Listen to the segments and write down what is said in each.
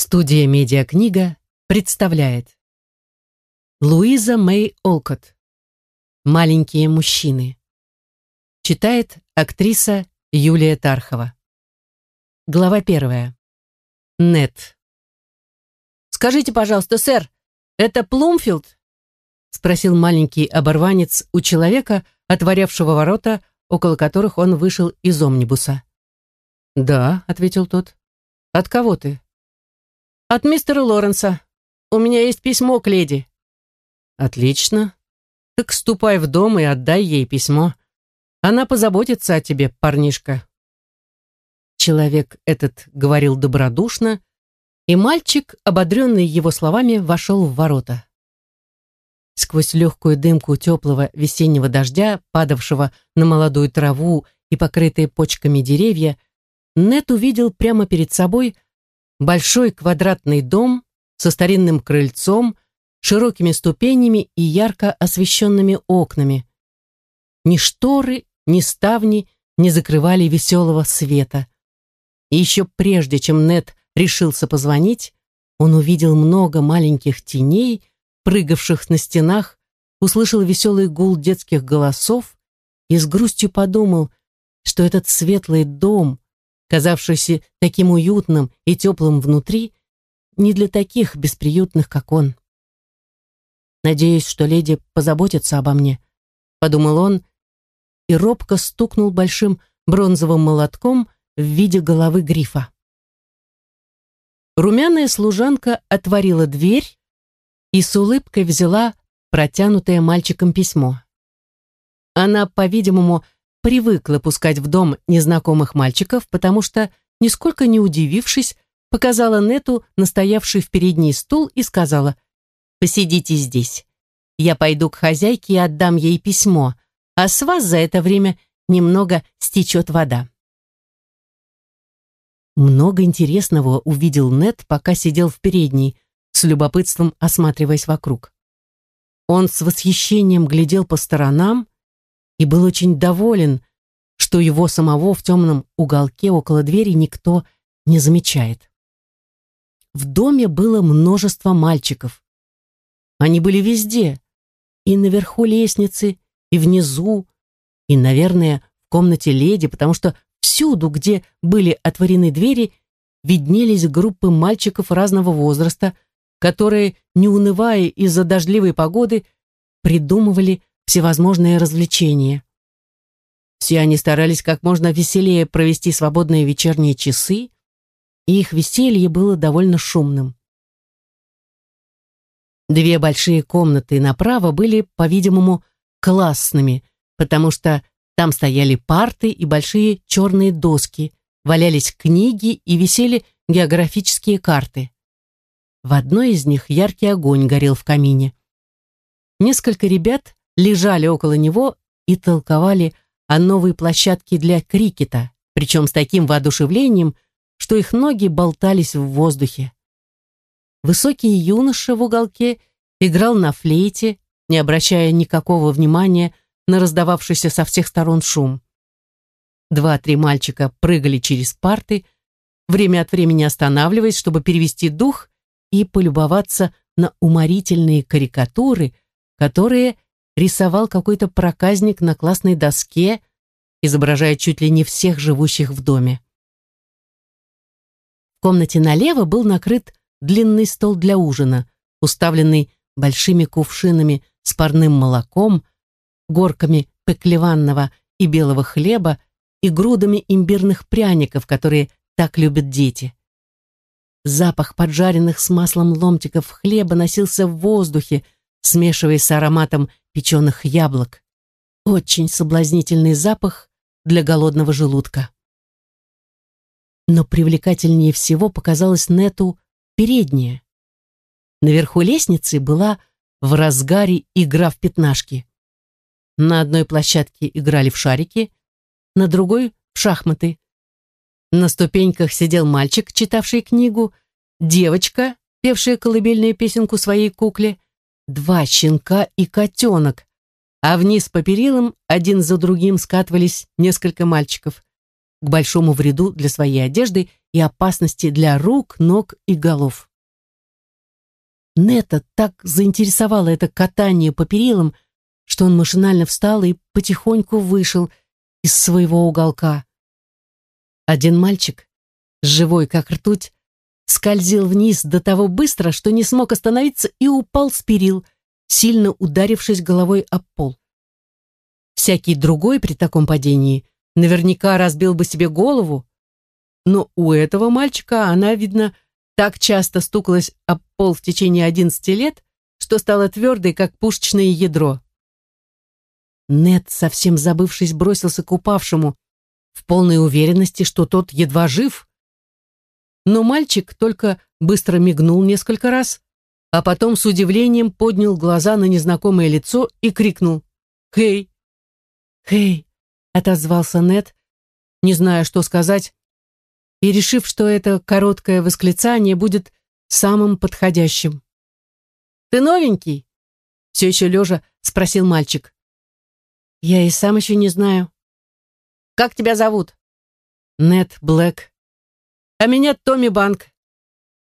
Студия «Медиакнига» представляет Луиза Мэй Олкот «Маленькие мужчины» Читает актриса Юлия Тархова Глава первая Нет «Скажите, пожалуйста, сэр, это Плумфилд?» спросил маленький оборванец у человека, отворявшего ворота, около которых он вышел из омнибуса. «Да», — ответил тот. «От кого ты?» «От мистера Лоренса. У меня есть письмо к леди». «Отлично. Так ступай в дом и отдай ей письмо. Она позаботится о тебе, парнишка». Человек этот говорил добродушно, и мальчик, ободренный его словами, вошел в ворота. Сквозь легкую дымку теплого весеннего дождя, падавшего на молодую траву и покрытые почками деревья, Нет увидел прямо перед собой большой квадратный дом со старинным крыльцом, широкими ступенями и ярко освещенными окнами. Ни шторы, ни ставни не закрывали веселого света. И еще прежде, чем Нет решился позвонить, он увидел много маленьких теней, прыгавших на стенах, услышал веселый гул детских голосов и с грустью подумал, что этот светлый дом, казавшийся таким уютным и теплым внутри, не для таких бесприютных, как он. «Надеюсь, что леди позаботится обо мне», — подумал он, и робко стукнул большим бронзовым молотком в виде головы грифа. Румяная служанка отворила дверь и с улыбкой взяла протянутое мальчиком письмо. Она, по-видимому, привыкла пускать в дом незнакомых мальчиков, потому что, нисколько не удивившись, показала Нету настоявший в передний стул и сказала «Посидите здесь. Я пойду к хозяйке и отдам ей письмо, а с вас за это время немного стечет вода». Много интересного увидел Нет, пока сидел в передней, с любопытством осматриваясь вокруг. Он с восхищением глядел по сторонам, и был очень доволен, что его самого в темном уголке около двери никто не замечает. В доме было множество мальчиков. Они были везде, и наверху лестницы, и внизу, и, наверное, в комнате леди, потому что всюду, где были отворены двери, виднелись группы мальчиков разного возраста, которые, не унывая из-за дождливой погоды, придумывали всевозможные развлечения. Все они старались как можно веселее провести свободные вечерние часы, и их веселье было довольно шумным. Две большие комнаты направо были, по-видимому, классными, потому что там стояли парты и большие черные доски, валялись книги и висели географические карты. В одной из них яркий огонь горел в камине. Несколько ребят лежали около него и толковали о новой площадке для крикета, причем с таким воодушевлением, что их ноги болтались в воздухе. Высокий юноша в уголке играл на флейте, не обращая никакого внимания на раздававшийся со всех сторон шум. Два-три мальчика прыгали через парты, время от времени останавливаясь, чтобы перевести дух и полюбоваться на уморительные карикатуры, которые рисовал какой-то проказник на классной доске, изображая чуть ли не всех живущих в доме. В комнате налево был накрыт длинный стол для ужина, уставленный большими кувшинами с парным молоком, горками пеклеванного и белого хлеба и грудами имбирных пряников, которые так любят дети. Запах поджаренных с маслом ломтиков хлеба носился в воздухе, смешиваясь с ароматом печеных яблок. Очень соблазнительный запах для голодного желудка. Но привлекательнее всего показалось Нету передняя. Наверху лестницы была в разгаре игра в пятнашки. На одной площадке играли в шарики, на другой — в шахматы. На ступеньках сидел мальчик, читавший книгу, девочка, певшая колыбельную песенку своей кукле, два щенка и котенок, а вниз по перилам один за другим скатывались несколько мальчиков, к большому вреду для своей одежды и опасности для рук, ног и голов. Нета так заинтересовало это катание по перилам, что он машинально встал и потихоньку вышел из своего уголка. Один мальчик, живой как ртуть, скользил вниз до того быстро, что не смог остановиться и упал с перил, сильно ударившись головой об пол. Всякий другой при таком падении наверняка разбил бы себе голову, но у этого мальчика она, видно, так часто стукалась об пол в течение одиннадцати лет, что стала твердой, как пушечное ядро. Нет, совсем забывшись, бросился к упавшему, в полной уверенности, что тот едва жив. Но мальчик только быстро мигнул несколько раз, а потом с удивлением поднял глаза на незнакомое лицо и крикнул «Хей!» «Хей!» — отозвался Нет, не зная, что сказать, и решив, что это короткое восклицание будет самым подходящим. «Ты новенький?» — все еще лежа спросил мальчик. «Я и сам еще не знаю». «Как тебя зовут?» «Нет Блэк». «А меня Томми Банк.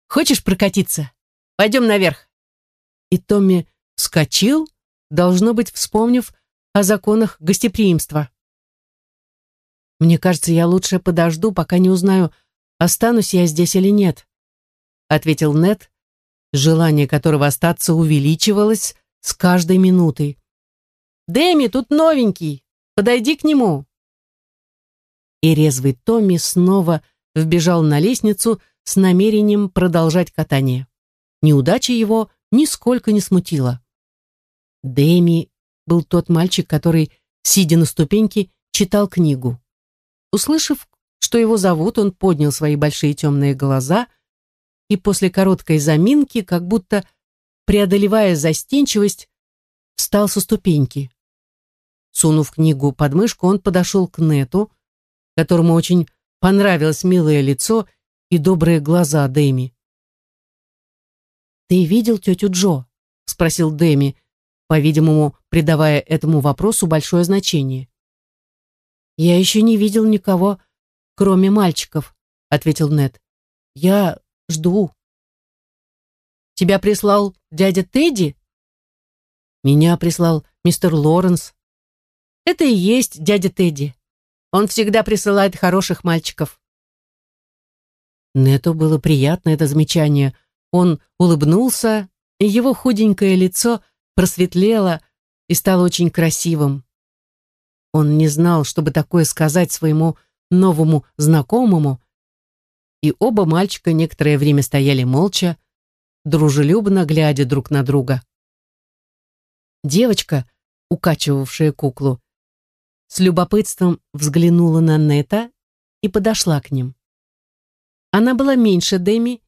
Хочешь прокатиться? Пойдем наверх». И Томми вскочил, должно быть, вспомнив о законах гостеприимства. Мне кажется, я лучше подожду, пока не узнаю, останусь я здесь или нет, ответил Нет, желание которого остаться увеличивалось с каждой минутой. Дэми тут новенький, подойди к нему. И резвый Томми снова вбежал на лестницу с намерением продолжать катание. Неудача его нисколько не смутила. Дэми был тот мальчик, который, сидя на ступеньке, читал книгу. Услышав, что его зовут, он поднял свои большие темные глаза и после короткой заминки, как будто преодолевая застенчивость, встал со ступеньки. Сунув книгу под мышку, он подошел к Нету, которому очень понравилось милое лицо и добрые глаза Дэми. «Ты видел тетю Джо?» — спросил Дэми, по-видимому, придавая этому вопросу большое значение. «Я еще не видел никого, кроме мальчиков», — ответил Нед. «Я жду». «Тебя прислал дядя Тедди?» «Меня прислал мистер Лоренс». «Это и есть дядя Тедди. Он всегда присылает хороших мальчиков». Нету было приятно это замечание. Он улыбнулся, и его худенькое лицо просветлело и стало очень красивым. Он не знал, чтобы такое сказать своему новому знакомому, и оба мальчика некоторое время стояли молча, дружелюбно глядя друг на друга. Девочка, укачивавшая куклу, с любопытством взглянула на Нета и подошла к ним. Она была меньше Дэми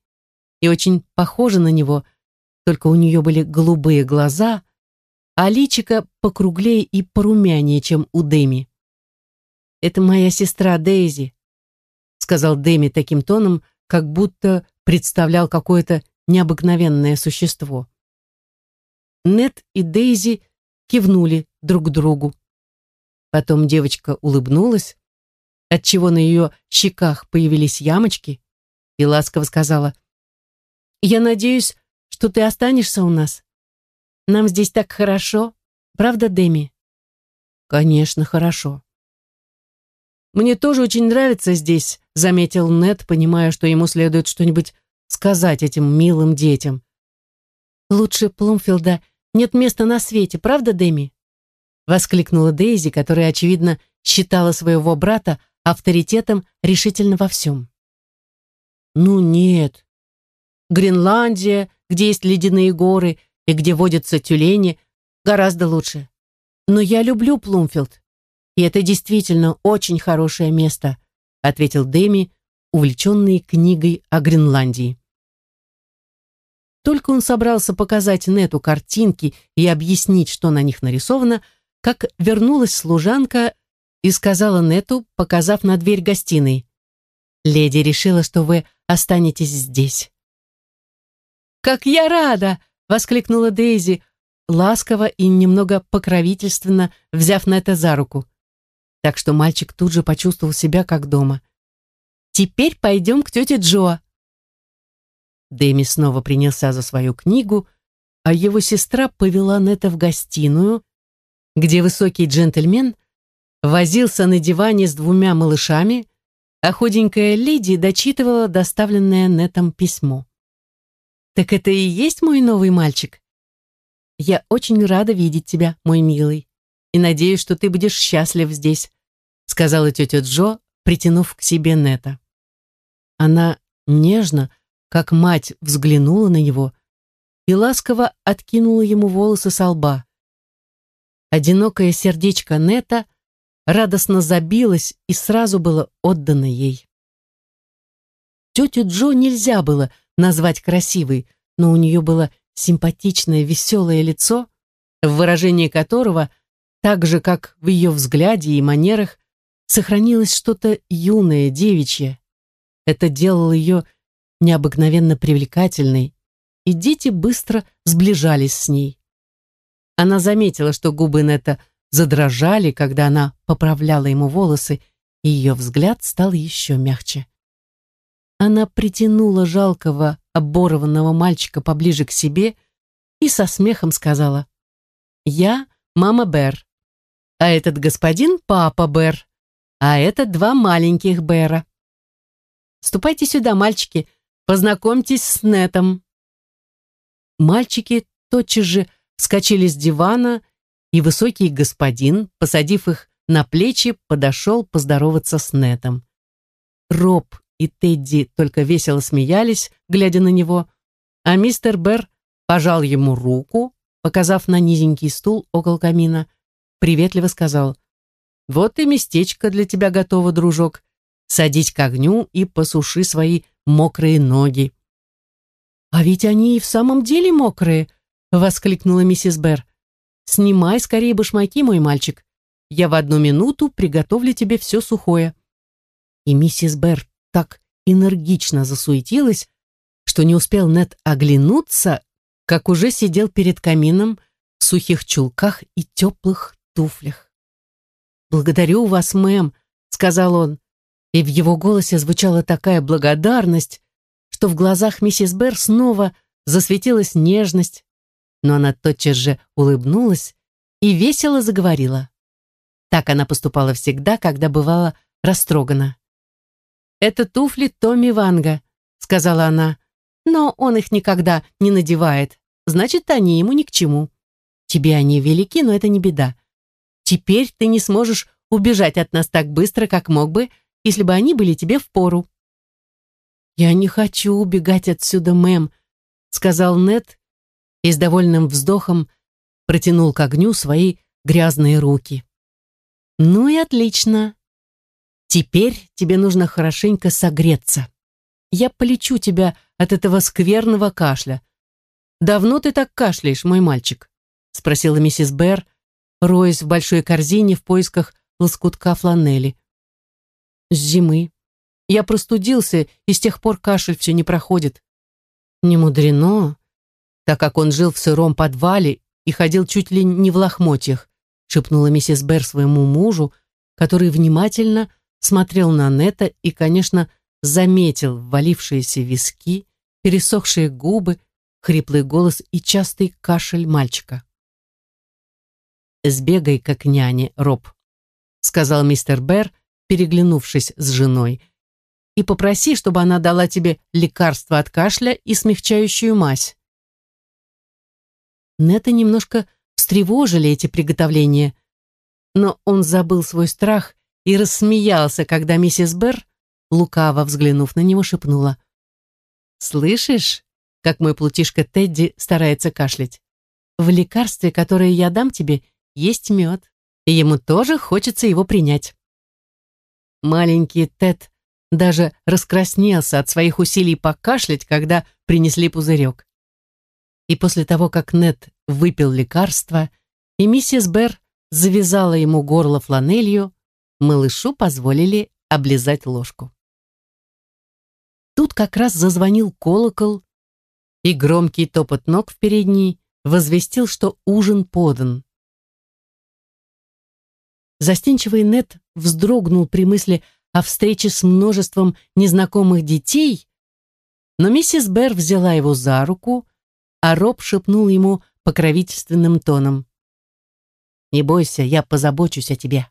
и очень похожа на него, только у нее были голубые глаза, а личико покруглее и порумянее, чем у Дэми. «Это моя сестра Дейзи», — сказал Дэми таким тоном, как будто представлял какое-то необыкновенное существо. Нет и Дейзи кивнули друг другу. Потом девочка улыбнулась, отчего на ее щеках появились ямочки, и ласково сказала, «Я надеюсь, что ты останешься у нас. Нам здесь так хорошо, правда, Дэми? Конечно, хорошо. Мне тоже очень нравится здесь, заметил Нед, понимая, что ему следует что-нибудь сказать этим милым детям. Лучше Плумфилда нет места на свете, правда, Дэми? Воскликнула Дейзи, которая, очевидно, считала своего брата авторитетом решительно во всем. Ну нет. Гренландия, где есть ледяные горы, и где водятся тюлени, гораздо лучше. Но я люблю Плумфилд, и это действительно очень хорошее место, ответил Дэми, увлеченный книгой о Гренландии. Только он собрался показать Нету картинки и объяснить, что на них нарисовано, как вернулась служанка и сказала Нету, показав на дверь гостиной. «Леди решила, что вы останетесь здесь». «Как я рада!» воскликнула Дейзи, ласково и немного покровительственно взяв Нета за руку. Так что мальчик тут же почувствовал себя как дома. Теперь пойдем к тете Джо. Дэми снова принялся за свою книгу, а его сестра повела Нета в гостиную, где высокий джентльмен возился на диване с двумя малышами, а худенькая леди дочитывала доставленное Нетом письмо. «Так это и есть мой новый мальчик? Я очень рада видеть тебя, мой милый, и надеюсь, что ты будешь счастлив здесь», сказала тетя Джо, притянув к себе Нета. Она нежно, как мать, взглянула на него и ласково откинула ему волосы со лба. Одинокое сердечко Нета радостно забилось и сразу было отдано ей. Тетю Джо нельзя было назвать красивой, но у нее было симпатичное веселое лицо, в выражении которого, так же, как в ее взгляде и манерах, сохранилось что-то юное, девичье. Это делало ее необыкновенно привлекательной, и дети быстро сближались с ней. Она заметила, что губы Нета задрожали, когда она поправляла ему волосы, и ее взгляд стал еще мягче. Она притянула жалкого, оборванного мальчика поближе к себе и со смехом сказала, «Я мама Бер, а этот господин папа Бер, а это два маленьких Бера. Ступайте сюда, мальчики, познакомьтесь с Нетом». Мальчики тотчас же вскочили с дивана, и высокий господин, посадив их на плечи, подошел поздороваться с Нетом. Роб и Тедди только весело смеялись, глядя на него, а мистер Берр пожал ему руку, показав на низенький стул около камина, приветливо сказал, «Вот и местечко для тебя готово, дружок. Садись к огню и посуши свои мокрые ноги». «А ведь они и в самом деле мокрые!» — воскликнула миссис Берр. «Снимай скорее башмаки, мой мальчик. Я в одну минуту приготовлю тебе все сухое». И миссис Берр так энергично засуетилась, что не успел Нед оглянуться, как уже сидел перед камином в сухих чулках и теплых туфлях. «Благодарю вас, мэм», — сказал он, и в его голосе звучала такая благодарность, что в глазах миссис Берр снова засветилась нежность, но она тотчас же улыбнулась и весело заговорила. Так она поступала всегда, когда бывала растрогана. «Это туфли Томми Ванга», — сказала она, «но он их никогда не надевает, значит, они ему ни к чему. Тебе они велики, но это не беда. Теперь ты не сможешь убежать от нас так быстро, как мог бы, если бы они были тебе в пору. «Я не хочу убегать отсюда, мэм», — сказал Нед и с довольным вздохом протянул к огню свои грязные руки. «Ну и отлично. Теперь тебе нужно хорошенько согреться. Я полечу тебя от этого скверного кашля. Давно ты так кашляешь, мой мальчик?» — спросила миссис Берр, роясь в большой корзине в поисках лоскутка фланели. «С зимы», я простудился, и с тех пор кашель все не проходит. Не мудрено, так как он жил в сыром подвале и ходил чуть ли не в лохмотьях, шепнула миссис Берр своему мужу, который внимательно смотрел на Нета и, конечно, заметил ввалившиеся виски, пересохшие губы, хриплый голос и частый кашель мальчика. «Сбегай как няне, Роб», — сказал мистер Берр, переглянувшись с женой, — и попроси, чтобы она дала тебе лекарство от кашля и смягчающую мазь. Нета немножко встревожили эти приготовления, но он забыл свой страх и рассмеялся, когда миссис Берр, лукаво взглянув на него, шепнула. «Слышишь, как мой плутишка Тедди старается кашлять? В лекарстве, которое я дам тебе, есть мед, и ему тоже хочется его принять». Маленький Тед даже раскраснелся от своих усилий покашлять, когда принесли пузырек. И после того, как Нед выпил лекарство, и миссис Берр завязала ему горло фланелью, малышу позволили облизать ложку. Тут как раз зазвонил колокол, и громкий топот ног в передней возвестил, что ужин подан. Застенчивый Нед вздрогнул при мысли о встрече с множеством незнакомых детей, но миссис Берр взяла его за руку, а Роб шепнул ему покровительственным тоном. «Не бойся, я позабочусь о тебе».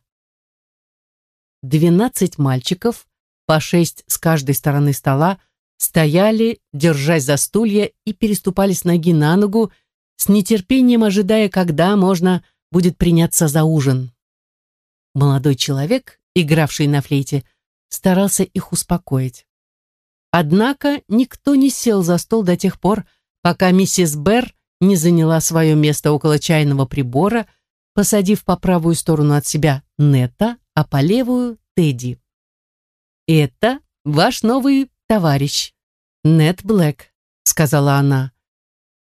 Двенадцать мальчиков, по шесть с каждой стороны стола, стояли, держась за стулья и переступали с ноги на ногу, с нетерпением ожидая, когда можно будет приняться за ужин. Молодой человек, игравший на флейте, старался их успокоить. Однако никто не сел за стол до тех пор, пока миссис Берр не заняла свое место около чайного прибора, посадив по правую сторону от себя Нета, а по левую — Тедди. «Это ваш новый товарищ, Нет Блэк», — сказала она.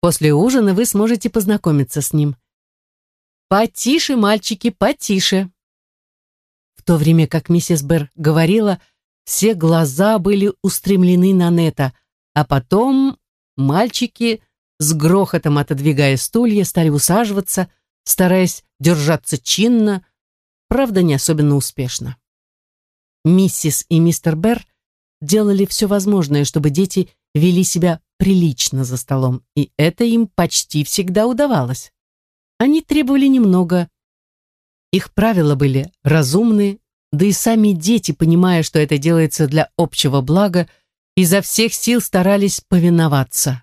«После ужина вы сможете познакомиться с ним». «Потише, мальчики, потише!» В то время как миссис Берр говорила, все глаза были устремлены на Нета, а потом мальчики, с грохотом отодвигая стулья, стали усаживаться, стараясь держаться чинно, правда, не особенно успешно. Миссис и мистер Берр делали все возможное, чтобы дети вели себя прилично за столом, и это им почти всегда удавалось. Они требовали немного. Их правила были разумны, да и сами дети, понимая, что это делается для общего блага, изо всех сил старались повиноваться.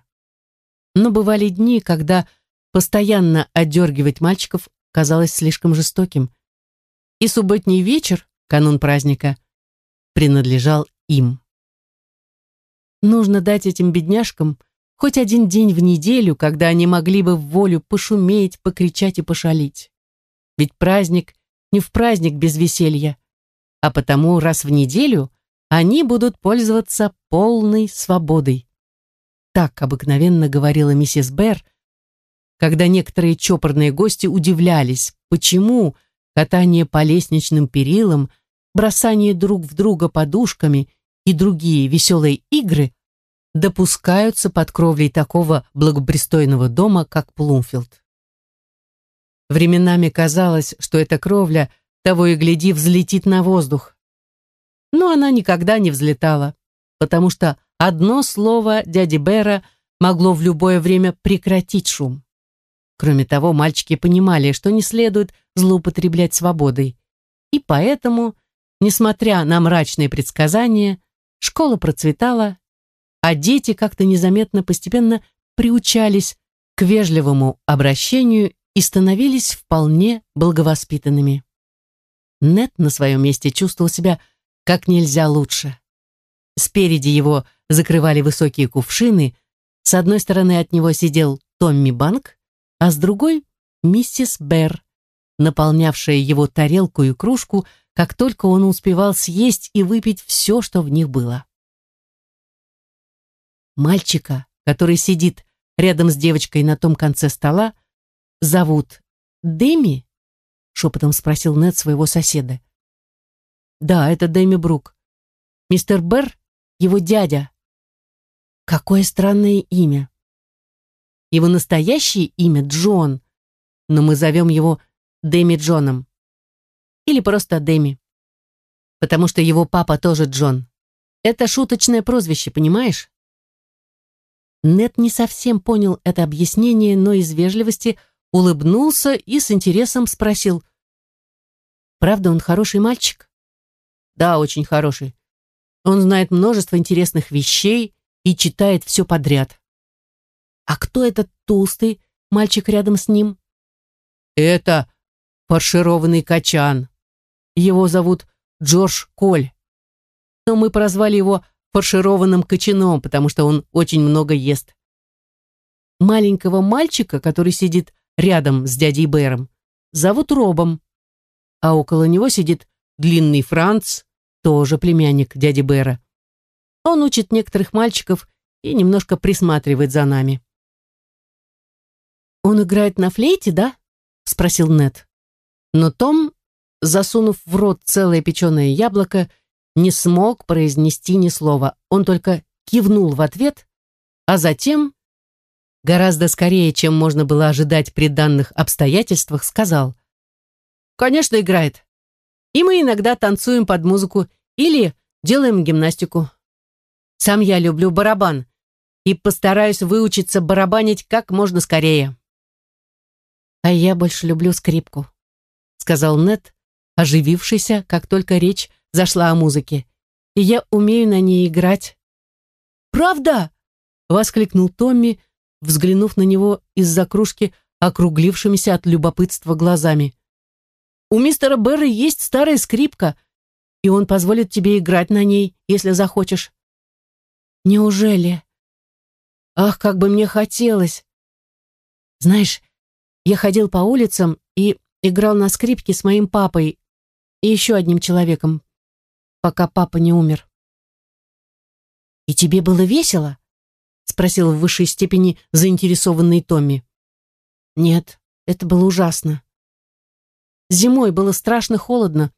Но бывали дни, когда постоянно одергивать мальчиков казалось слишком жестоким. И субботний вечер, канун праздника, принадлежал им. Нужно дать этим бедняжкам хоть один день в неделю, когда они могли бы в волю пошуметь, покричать и пошалить. Ведь праздник не в праздник без веселья, а потому раз в неделю они будут пользоваться полной свободой. Так обыкновенно говорила миссис Берр, когда некоторые чопорные гости удивлялись, почему катание по лестничным перилам, бросание друг в друга подушками и другие веселые игры допускаются под кровлей такого благопристойного дома, как Плумфилд. Временами казалось, что эта кровля того и гляди взлетит на воздух. Но она никогда не взлетала, потому что одно слово дяди Бера могло в любое время прекратить шум. Кроме того, мальчики понимали, что не следует злоупотреблять свободой. И поэтому, несмотря на мрачные предсказания, школа процветала, а дети как-то незаметно постепенно приучались к вежливому обращению и становились вполне благовоспитанными. Нет на своем месте чувствовал себя как нельзя лучше. Спереди его закрывали высокие кувшины, с одной стороны от него сидел Томми Банк, а с другой — миссис Берр, наполнявшая его тарелку и кружку, как только он успевал съесть и выпить все, что в них было. Мальчика, который сидит рядом с девочкой на том конце стола, зовут Дэми? Шепотом спросил Нед своего соседа. Да, это Дэми Брук. Мистер Берр — его дядя. Какое странное имя. Его настоящее имя Джон, но мы зовем его Дэми Джоном. Или просто Дэми. Потому что его папа тоже Джон. Это шуточное прозвище, понимаешь? Нет не совсем понял это объяснение, но из вежливости улыбнулся и с интересом спросил. «Правда, он хороший мальчик?» «Да, очень хороший. Он знает множество интересных вещей и читает все подряд». «А кто этот толстый мальчик рядом с ним?» «Это фаршированный качан. Его зовут Джордж Коль. Но мы прозвали его фаршированным кочаном, потому что он очень много ест. Маленького мальчика, который сидит рядом с дядей Бэром, зовут Робом, а около него сидит длинный Франц, тоже племянник дяди Бэра. Он учит некоторых мальчиков и немножко присматривает за нами. «Он играет на флейте, да?» — спросил Нед. Но Том, засунув в рот целое печеное яблоко, не смог произнести ни слова. Он только кивнул в ответ, а затем, гораздо скорее, чем можно было ожидать при данных обстоятельствах, сказал. «Конечно, играет. И мы иногда танцуем под музыку Или делаем гимнастику. Сам я люблю барабан и постараюсь выучиться барабанить как можно скорее. А я больше люблю скрипку, сказал Нет, оживившийся, как только речь зашла о музыке. И я умею на ней играть. Правда? воскликнул Томми, взглянув на него из-за кружки округлившимися от любопытства глазами. У мистера Берра есть старая скрипка, и он позволит тебе играть на ней, если захочешь. Неужели? Ах, как бы мне хотелось. Знаешь, я ходил по улицам и играл на скрипке с моим папой и еще одним человеком, пока папа не умер. «И тебе было весело?» — спросил в высшей степени заинтересованный Томми. «Нет, это было ужасно. Зимой было страшно холодно,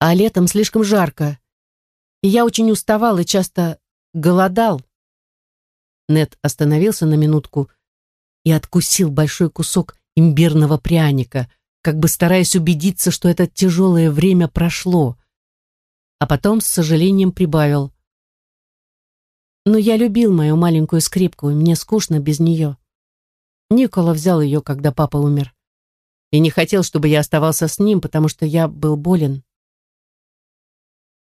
а летом слишком жарко. И я очень уставал и часто голодал. Нед остановился на минутку и откусил большой кусок имбирного пряника, как бы стараясь убедиться, что это тяжелое время прошло. А потом с сожалением прибавил. Но я любил мою маленькую скрипку, и мне скучно без нее. Никола взял ее, когда папа умер и не хотел, чтобы я оставался с ним, потому что я был болен.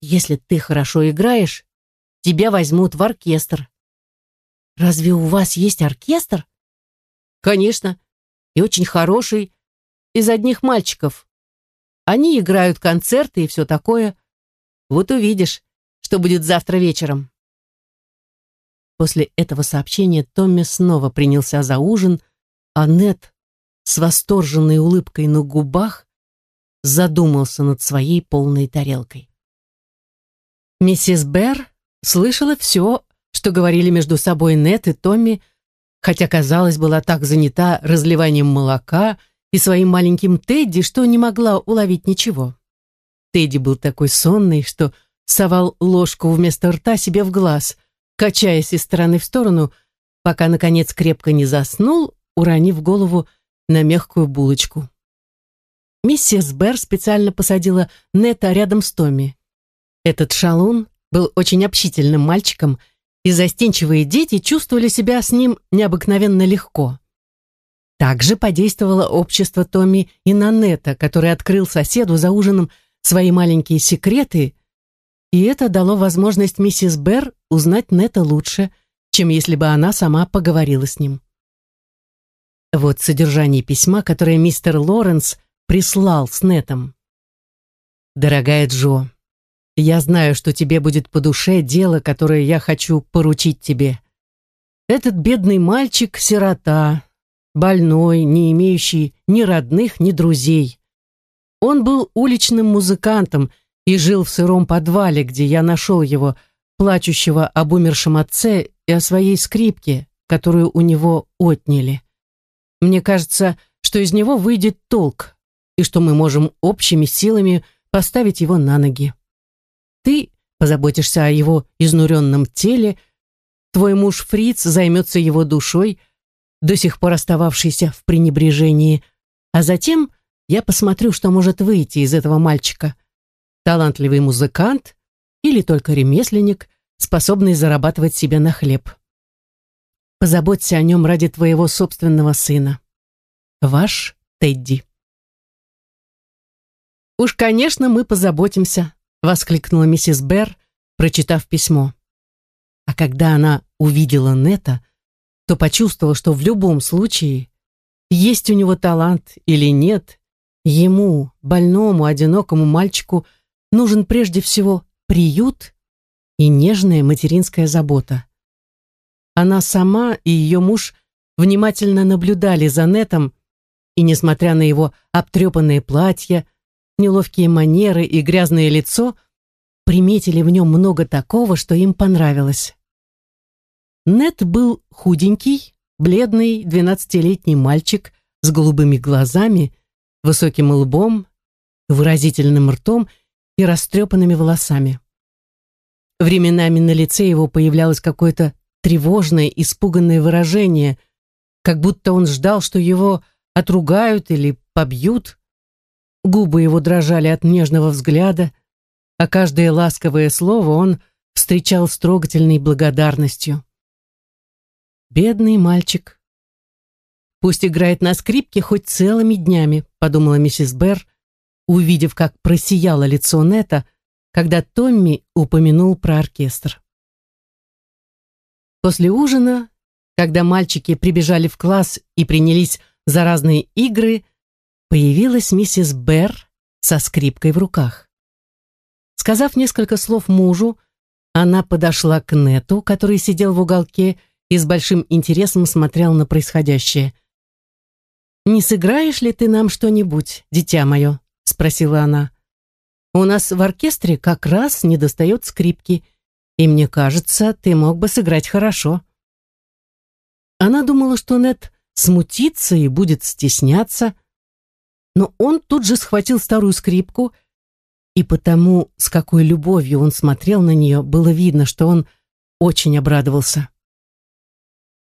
Если ты хорошо играешь, тебя возьмут в оркестр. Разве у вас есть оркестр? Конечно, и очень хороший, из одних мальчиков. Они играют концерты и все такое. Вот увидишь, что будет завтра вечером. После этого сообщения Томми снова принялся за ужин, а Нет с восторженной улыбкой на губах задумался над своей полной тарелкой. Миссис Берр слышала все, что говорили между собой Нет и Томми, хотя, казалось, была так занята разливанием молока и своим маленьким Тедди, что не могла уловить ничего. Тедди был такой сонный, что совал ложку вместо рта себе в глаз, качаясь из стороны в сторону, пока, наконец, крепко не заснул, уронив голову на мягкую булочку. Миссис Берр специально посадила Нета рядом с Томми. Этот шалун был очень общительным мальчиком, и застенчивые дети чувствовали себя с ним необыкновенно легко. Также подействовало общество Томми и на Нета, который открыл соседу за ужином свои маленькие секреты, и это дало возможность миссис Берр узнать Нета лучше, чем если бы она сама поговорила с ним. Вот содержание письма, которое мистер Лоренс прислал с Нетом. «Дорогая Джо, я знаю, что тебе будет по душе дело, которое я хочу поручить тебе. Этот бедный мальчик — сирота, больной, не имеющий ни родных, ни друзей. Он был уличным музыкантом и жил в сыром подвале, где я нашел его, плачущего об умершем отце и о своей скрипке, которую у него отняли. Мне кажется, что из него выйдет толк, и что мы можем общими силами поставить его на ноги. Ты позаботишься о его изнуренном теле, твой муж Фриц займется его душой, до сих пор остававшейся в пренебрежении, а затем я посмотрю, что может выйти из этого мальчика. Талантливый музыкант или только ремесленник, способный зарабатывать себе на хлеб. Позаботься о нем ради твоего собственного сына. Ваш Тедди. «Уж, конечно, мы позаботимся», — воскликнула миссис Берр, прочитав письмо. А когда она увидела Нета, то почувствовала, что в любом случае, есть у него талант или нет, ему, больному, одинокому мальчику, нужен прежде всего приют и нежная материнская забота. Она сама и ее муж внимательно наблюдали за Нетом, и, несмотря на его обтрепанные платья, неловкие манеры и грязное лицо, приметили в нем много такого, что им понравилось. Нет был худенький, бледный, двенадцатилетний мальчик с голубыми глазами, высоким лбом, выразительным ртом и растрепанными волосами. Временами на лице его появлялось какое-то тревожное, испуганное выражение, как будто он ждал, что его отругают или побьют. Губы его дрожали от нежного взгляда, а каждое ласковое слово он встречал с трогательной благодарностью. «Бедный мальчик», Пусть играет на скрипке хоть целыми днями, подумала миссис Берр, увидев, как просияло лицо Нета, когда Томми упомянул про оркестр. После ужина, когда мальчики прибежали в класс и принялись за разные игры, появилась миссис Берр со скрипкой в руках. Сказав несколько слов мужу, она подошла к Нету, который сидел в уголке и с большим интересом смотрел на происходящее. «Не сыграешь ли ты нам что-нибудь, дитя мое?» — спросила она. «У нас в оркестре как раз не достает скрипки, и мне кажется, ты мог бы сыграть хорошо». Она думала, что Нет смутится и будет стесняться, но он тут же схватил старую скрипку, и потому, с какой любовью он смотрел на нее, было видно, что он очень обрадовался.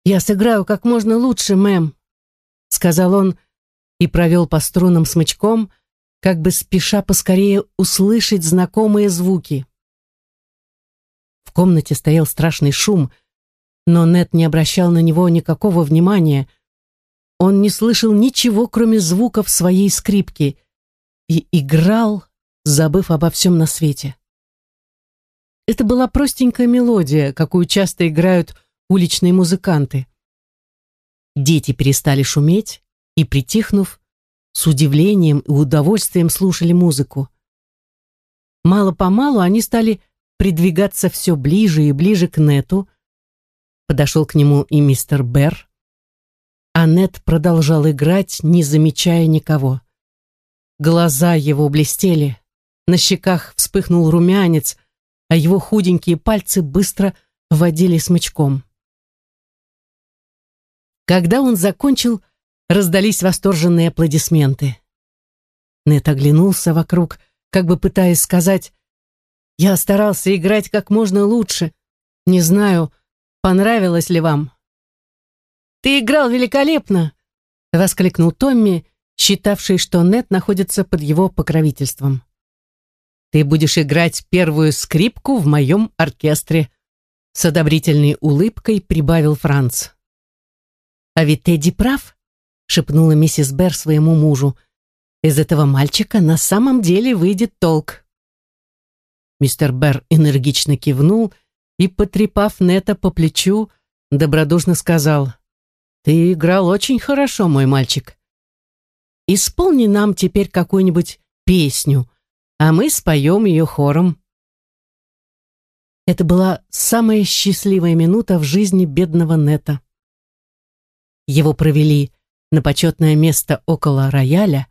«Я сыграю как можно лучше, мэм», сказал он и провел по струнам смычком, как бы спеша поскорее услышать знакомые звуки. В комнате стоял страшный шум, но Нет не обращал на него никакого внимания. Он не слышал ничего, кроме звуков своей скрипки, и играл, забыв обо всем на свете. Это была простенькая мелодия, какую часто играют уличные музыканты. Дети перестали шуметь и, притихнув, с удивлением и удовольствием слушали музыку. Мало-помалу они стали придвигаться все ближе и ближе к Нету. Подошел к нему и мистер Берр. А Нет продолжал играть, не замечая никого. Глаза его блестели, на щеках вспыхнул румянец, а его худенькие пальцы быстро водили смычком. Когда он закончил, раздались восторженные аплодисменты. Нет оглянулся вокруг, как бы пытаясь сказать, «Я старался играть как можно лучше. Не знаю, понравилось ли вам». «Ты играл великолепно!» — воскликнул Томми, считавший, что Нет находится под его покровительством. «Ты будешь играть первую скрипку в моем оркестре», — с одобрительной улыбкой прибавил Франц. «А ведь Тедди прав», — шепнула миссис Берр своему мужу. «Из этого мальчика на самом деле выйдет толк». Мистер Берр энергично кивнул и, потрепав Нета по плечу, добродушно сказал, «Ты играл очень хорошо, мой мальчик. Исполни нам теперь какую-нибудь песню, а мы споем ее хором». Это была самая счастливая минута в жизни бедного Нета. Его провели на почетное место около рояля,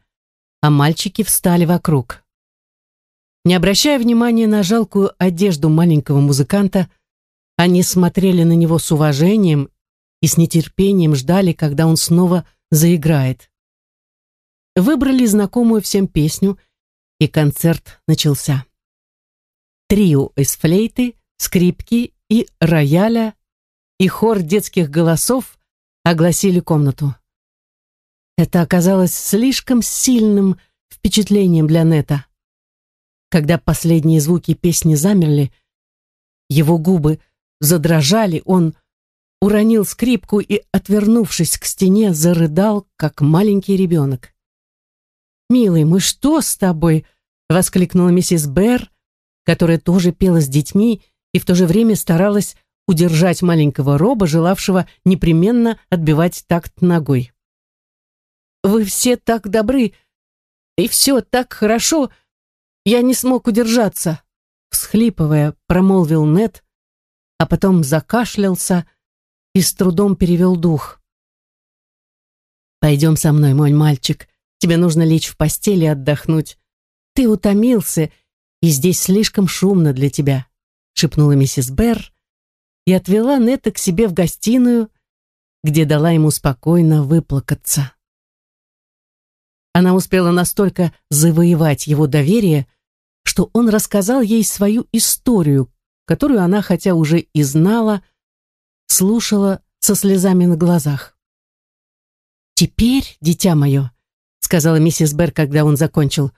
а мальчики встали вокруг. Не обращая внимания на жалкую одежду маленького музыканта, они смотрели на него с уважением и с нетерпением ждали, когда он снова заиграет. Выбрали знакомую всем песню, и концерт начался. Трио из флейты, скрипки и рояля и хор детских голосов огласили комнату. Это оказалось слишком сильным впечатлением для Нета. Когда последние звуки песни замерли, его губы задрожали, он уронил скрипку и, отвернувшись к стене, зарыдал, как маленький ребенок. «Милый, мы что с тобой?» — воскликнула миссис Берр, которая тоже пела с детьми и в то же время старалась удержать маленького роба, желавшего непременно отбивать такт ногой. «Вы все так добры, и все так хорошо, я не смог удержаться», всхлипывая, промолвил Нет, а потом закашлялся и с трудом перевел дух. «Пойдем со мной, мой мальчик, тебе нужно лечь в постели и отдохнуть. Ты утомился, и здесь слишком шумно для тебя», шепнула миссис Берр, и отвела Нета к себе в гостиную, где дала ему спокойно выплакаться. Она успела настолько завоевать его доверие, что он рассказал ей свою историю, которую она, хотя уже и знала, слушала со слезами на глазах. «Теперь, дитя мое», — сказала миссис Берр, когда он закончил,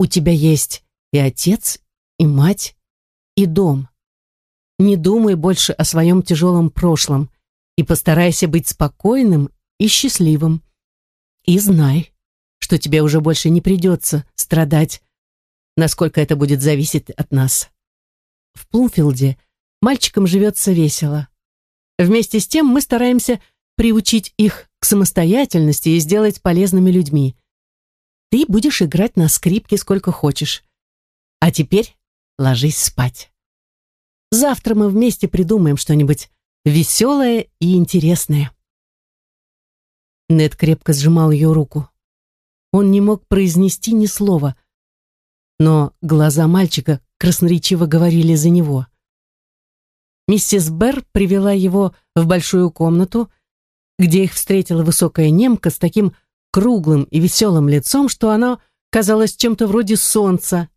«у тебя есть и отец, и мать, и дом. Не думай больше о своем тяжелом прошлом и постарайся быть спокойным и счастливым. И знай, что тебе уже больше не придется страдать, насколько это будет зависеть от нас. В Плумфилде мальчикам живется весело. Вместе с тем мы стараемся приучить их к самостоятельности и сделать полезными людьми. Ты будешь играть на скрипке сколько хочешь. А теперь ложись спать. Завтра мы вместе придумаем что-нибудь веселое и интересное. Нед крепко сжимал ее руку. Он не мог произнести ни слова, но глаза мальчика красноречиво говорили за него. Миссис Берр привела его в большую комнату, где их встретила высокая немка с таким круглым и веселым лицом, что она казалась чем-то вроде солнца,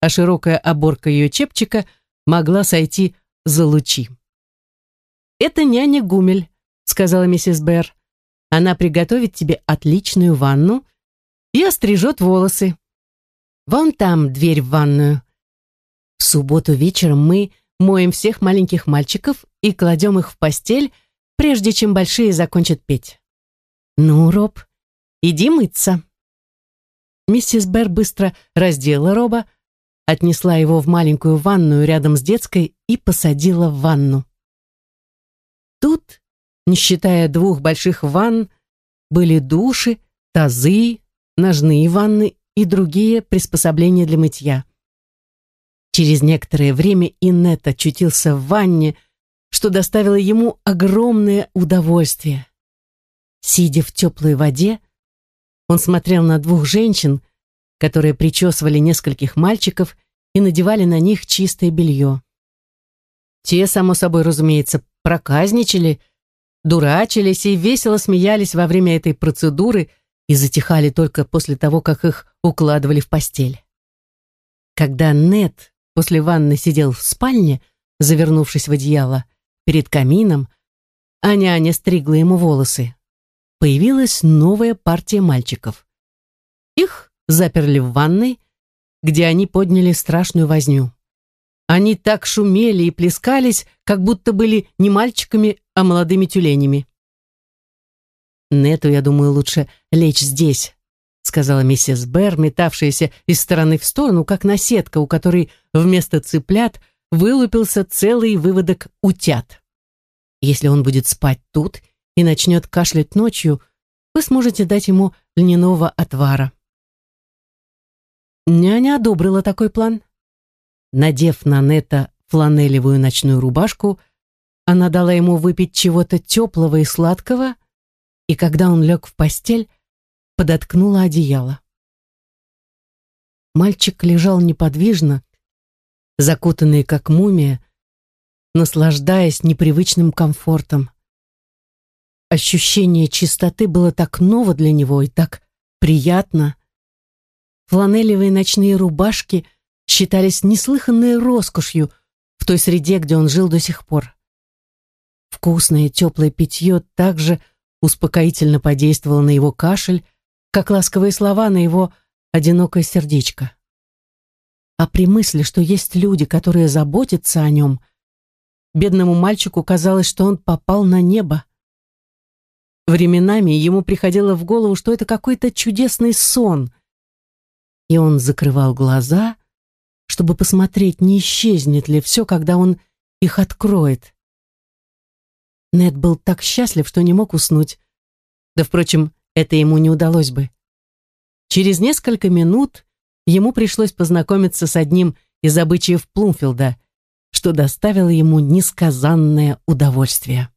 а широкая оборка ее чепчика могла сойти за лучи. «Это няня Гумель», — сказала миссис Берр. «Она приготовит тебе отличную ванну и острижет волосы. Вон там дверь в ванную. В субботу вечером мы моем всех маленьких мальчиков и кладем их в постель, прежде чем большие закончат петь. Ну, Роб, иди мыться. Миссис Берр быстро раздела Роба, отнесла его в маленькую ванную рядом с детской и посадила в ванну. Тут, не считая двух больших ванн, были души, тазы, ножные ванны и другие приспособления для мытья. Через некоторое время Иннет очутился в ванне, что доставило ему огромное удовольствие. Сидя в теплой воде, он смотрел на двух женщин, которые причесывали нескольких мальчиков и надевали на них чистое белье. Те, само собой разумеется, проказничали, дурачились и весело смеялись во время этой процедуры и затихали только после того, как их укладывали в постель. Когда Нет после ванны сидел в спальне, завернувшись в одеяло, перед камином, а няня стригла ему волосы, появилась новая партия мальчиков. Их заперли в ванной, где они подняли страшную возню. Они так шумели и плескались, как будто были не мальчиками, а молодыми тюленями. «Нету, я думаю, лучше лечь здесь», сказала миссис Берр, метавшаяся из стороны в сторону, как наседка, у которой вместо цыплят вылупился целый выводок утят. Если он будет спать тут и начнет кашлять ночью, вы сможете дать ему льняного отвара. Няня одобрила такой план. Надев на Нета фланелевую ночную рубашку, она дала ему выпить чего-то теплого и сладкого, и когда он лег в постель, подоткнула одеяло. Мальчик лежал неподвижно, закутанный как мумия, наслаждаясь непривычным комфортом. Ощущение чистоты было так ново для него и так приятно. Фланелевые ночные рубашки считались неслыханной роскошью в той среде, где он жил до сих пор. Вкусное теплое питье также успокоительно подействовало на его кашель, как ласковые слова на его одинокое сердечко. А при мысли, что есть люди, которые заботятся о нем, бедному мальчику казалось, что он попал на небо. Временами ему приходило в голову, что это какой-то чудесный сон — и он закрывал глаза, чтобы посмотреть, не исчезнет ли все, когда он их откроет. Нед был так счастлив, что не мог уснуть. Да, впрочем, это ему не удалось бы. Через несколько минут ему пришлось познакомиться с одним из обычаев Плумфилда, что доставило ему несказанное удовольствие.